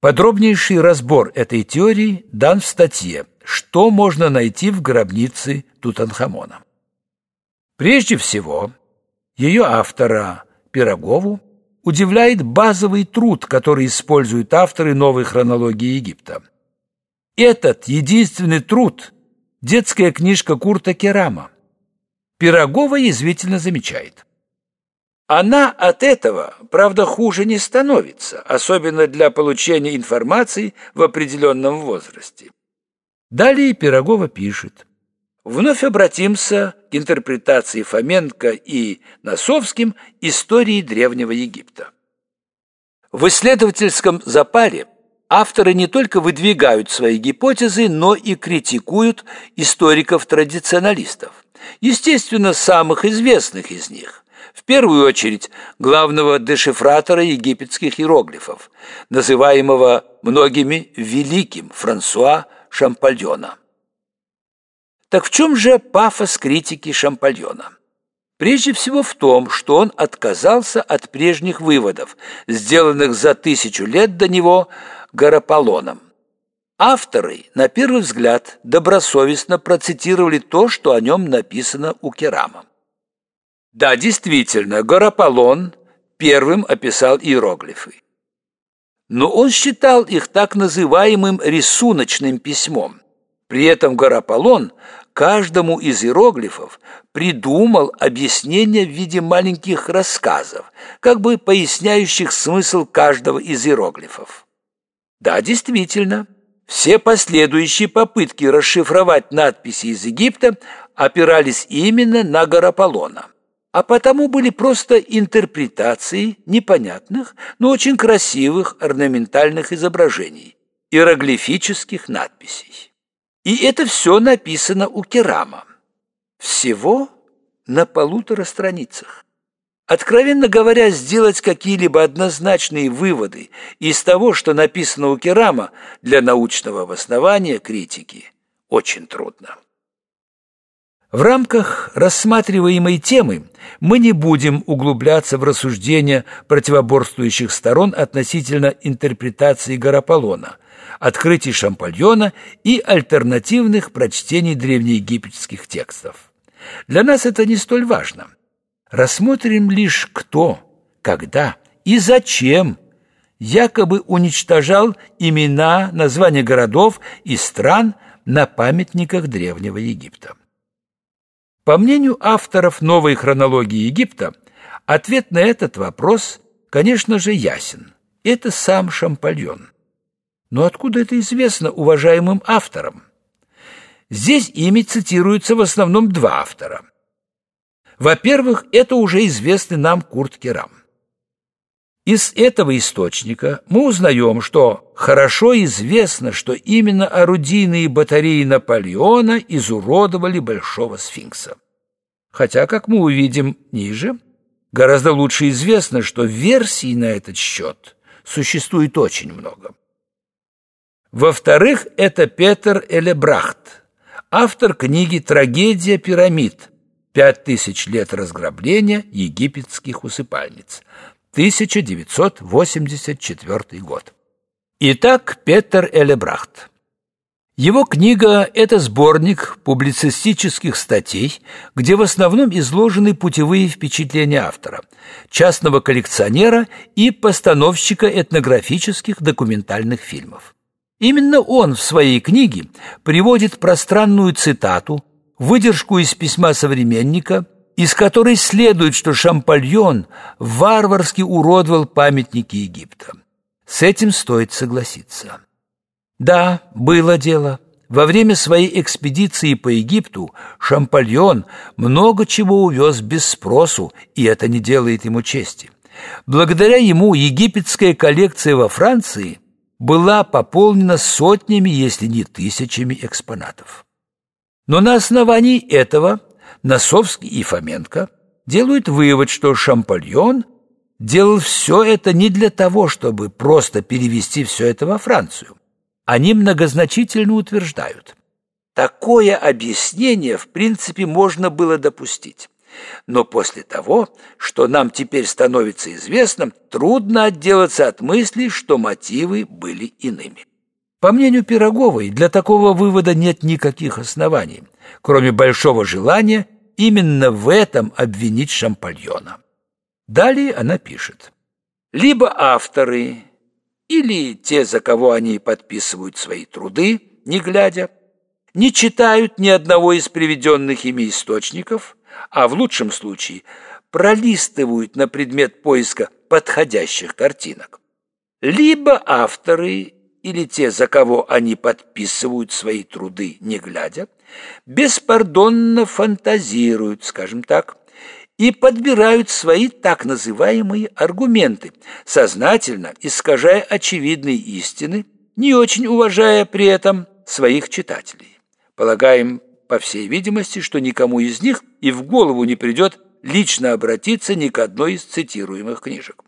Подробнейший разбор этой теории дан в статье «Что можно найти в гробнице Тутанхамона?». Прежде всего, ее автора Пирогову удивляет базовый труд, который используют авторы новой хронологии Египта. Этот единственный труд – детская книжка Курта Керама. Пирогова язвительно замечает. Она от этого, правда, хуже не становится, особенно для получения информации в определенном возрасте. Далее Пирогова пишет. Вновь обратимся к интерпретации Фоменко и Носовским истории Древнего Египта. В исследовательском запаре авторы не только выдвигают свои гипотезы, но и критикуют историков-традиционалистов. Естественно, самых известных из них – в первую очередь главного дешифратора египетских иероглифов, называемого многими великим Франсуа Шампальона. Так в чем же пафос критики Шампальона? Прежде всего в том, что он отказался от прежних выводов, сделанных за тысячу лет до него Гараполоном. Авторы, на первый взгляд, добросовестно процитировали то, что о нем написано у Керама. Да, действительно, Гораполон первым описал иероглифы. Но он считал их так называемым рисуночным письмом. При этом Гораполон каждому из иероглифов придумал объяснение в виде маленьких рассказов, как бы поясняющих смысл каждого из иероглифов. Да, действительно, все последующие попытки расшифровать надписи из Египта опирались именно на Гораполона а потому были просто интерпретации непонятных, но очень красивых орнаментальных изображений, иероглифических надписей. И это все написано у Керама. Всего на полутора страницах. Откровенно говоря, сделать какие-либо однозначные выводы из того, что написано у Керама для научного обоснования критики, очень трудно. В рамках рассматриваемой темы мы не будем углубляться в рассуждения противоборствующих сторон относительно интерпретации Гараполона, открытий Шампальона и альтернативных прочтений древнеегипетских текстов. Для нас это не столь важно. Рассмотрим лишь кто, когда и зачем якобы уничтожал имена, названия городов и стран на памятниках Древнего Египта. По мнению авторов новой хронологии Египта, ответ на этот вопрос, конечно же, ясен. Это сам Шампальон. Но откуда это известно уважаемым авторам? Здесь ими цитируются в основном два автора. Во-первых, это уже известный нам Курт Керам. Из этого источника мы узнаем, что хорошо известно, что именно орудийные батареи Наполеона изуродовали Большого сфинкса. Хотя, как мы увидим ниже, гораздо лучше известно, что версий на этот счет существует очень много. Во-вторых, это Петер Элебрахт, автор книги «Трагедия пирамид. Пять тысяч лет разграбления египетских усыпальниц», 1984 год. Итак, Петер Элебрахт. Его книга – это сборник публицистических статей, где в основном изложены путевые впечатления автора, частного коллекционера и постановщика этнографических документальных фильмов. Именно он в своей книге приводит пространную цитату, выдержку из письма современника – из которой следует, что Шампальон варварски уродовал памятники Египта. С этим стоит согласиться. Да, было дело. Во время своей экспедиции по Египту Шампальон много чего увез без спросу, и это не делает ему чести. Благодаря ему египетская коллекция во Франции была пополнена сотнями, если не тысячами экспонатов. Но на основании этого Носовский и Фоменко делают вывод, что Шампольон делал все это не для того, чтобы просто перевести все это во Францию. Они многозначительно утверждают. Такое объяснение, в принципе, можно было допустить. Но после того, что нам теперь становится известным, трудно отделаться от мысли, что мотивы были иными. По мнению Пироговой, для такого вывода нет никаких оснований, кроме большого желания именно в этом обвинить Шампальона. Далее она пишет. Либо авторы, или те, за кого они подписывают свои труды, не глядя, не читают ни одного из приведенных ими источников, а в лучшем случае пролистывают на предмет поиска подходящих картинок. Либо авторы или те, за кого они подписывают свои труды, не глядя, беспардонно фантазируют, скажем так, и подбирают свои так называемые аргументы, сознательно искажая очевидные истины, не очень уважая при этом своих читателей. Полагаем, по всей видимости, что никому из них и в голову не придет лично обратиться ни к одной из цитируемых книжек.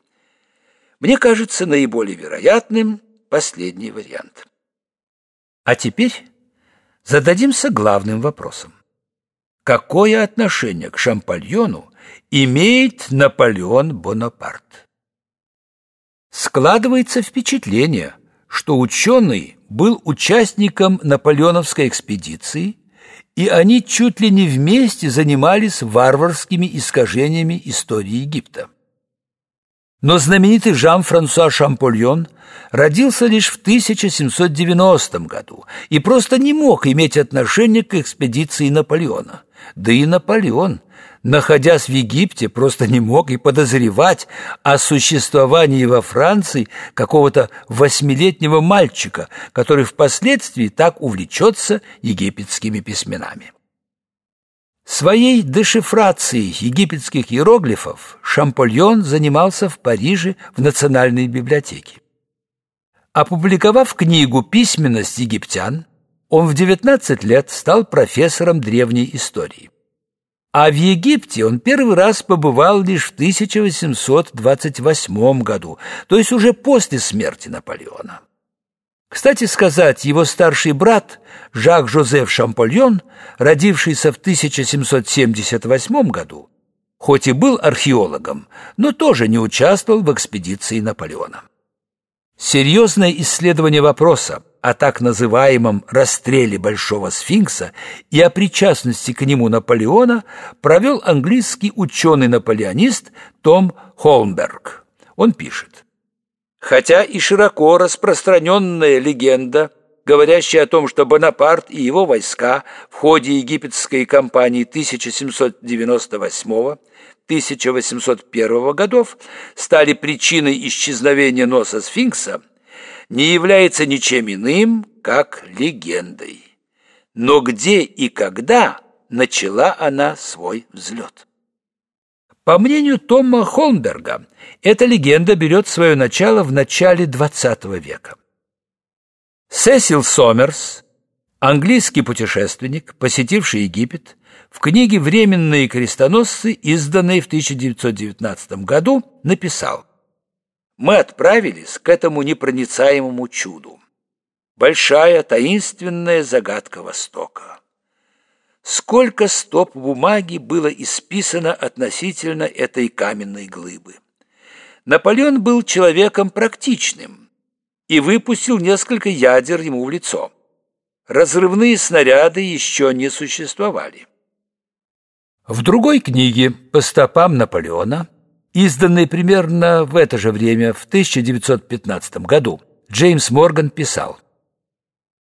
Мне кажется наиболее вероятным последний вариант. А теперь зададимся главным вопросом. Какое отношение к Шампальону имеет Наполеон Бонапарт? Складывается впечатление, что ученый был участником наполеоновской экспедиции, и они чуть ли не вместе занимались варварскими искажениями истории Египта. Но знаменитый Жан-Франсуа Шампольон родился лишь в 1790 году и просто не мог иметь отношения к экспедиции Наполеона. Да и Наполеон находясь в Египте, просто не мог и подозревать о существовании во Франции какого-то восьмилетнего мальчика, который впоследствии так увлечется египетскими письменами. Своей дешифрацией египетских иероглифов Шампольон занимался в Париже в Национальной библиотеке. Опубликовав книгу «Письменность египтян», он в 19 лет стал профессором древней истории. А в Египте он первый раз побывал лишь в 1828 году, то есть уже после смерти Наполеона. Кстати сказать, его старший брат Жак-Жозеф Шампольон, родившийся в 1778 году, хоть и был археологом, но тоже не участвовал в экспедиции Наполеона. Серьезное исследование вопроса о так называемом расстреле Большого Сфинкса и о причастности к нему Наполеона провел английский ученый-наполеонист Том Холмберг. Он пишет. Хотя и широко распространенная легенда, говорящая о том, что Бонапарт и его войска в ходе египетской кампании 1798-1801 годов стали причиной исчезновения носа сфинкса, не является ничем иным, как легендой. Но где и когда начала она свой взлет? По мнению Тома Холмберга, эта легенда берет свое начало в начале XX века. Сесил Сомерс, английский путешественник, посетивший Египет, в книге «Временные крестоносцы», изданной в 1919 году, написал мы отправились к этому непроницаемому чуду. Большая таинственная загадка Востока. Сколько стоп бумаги было исписано относительно этой каменной глыбы. Наполеон был человеком практичным и выпустил несколько ядер ему в лицо. Разрывные снаряды еще не существовали. В другой книге «По стопам Наполеона» изданный примерно в это же время, в 1915 году, Джеймс Морган писал –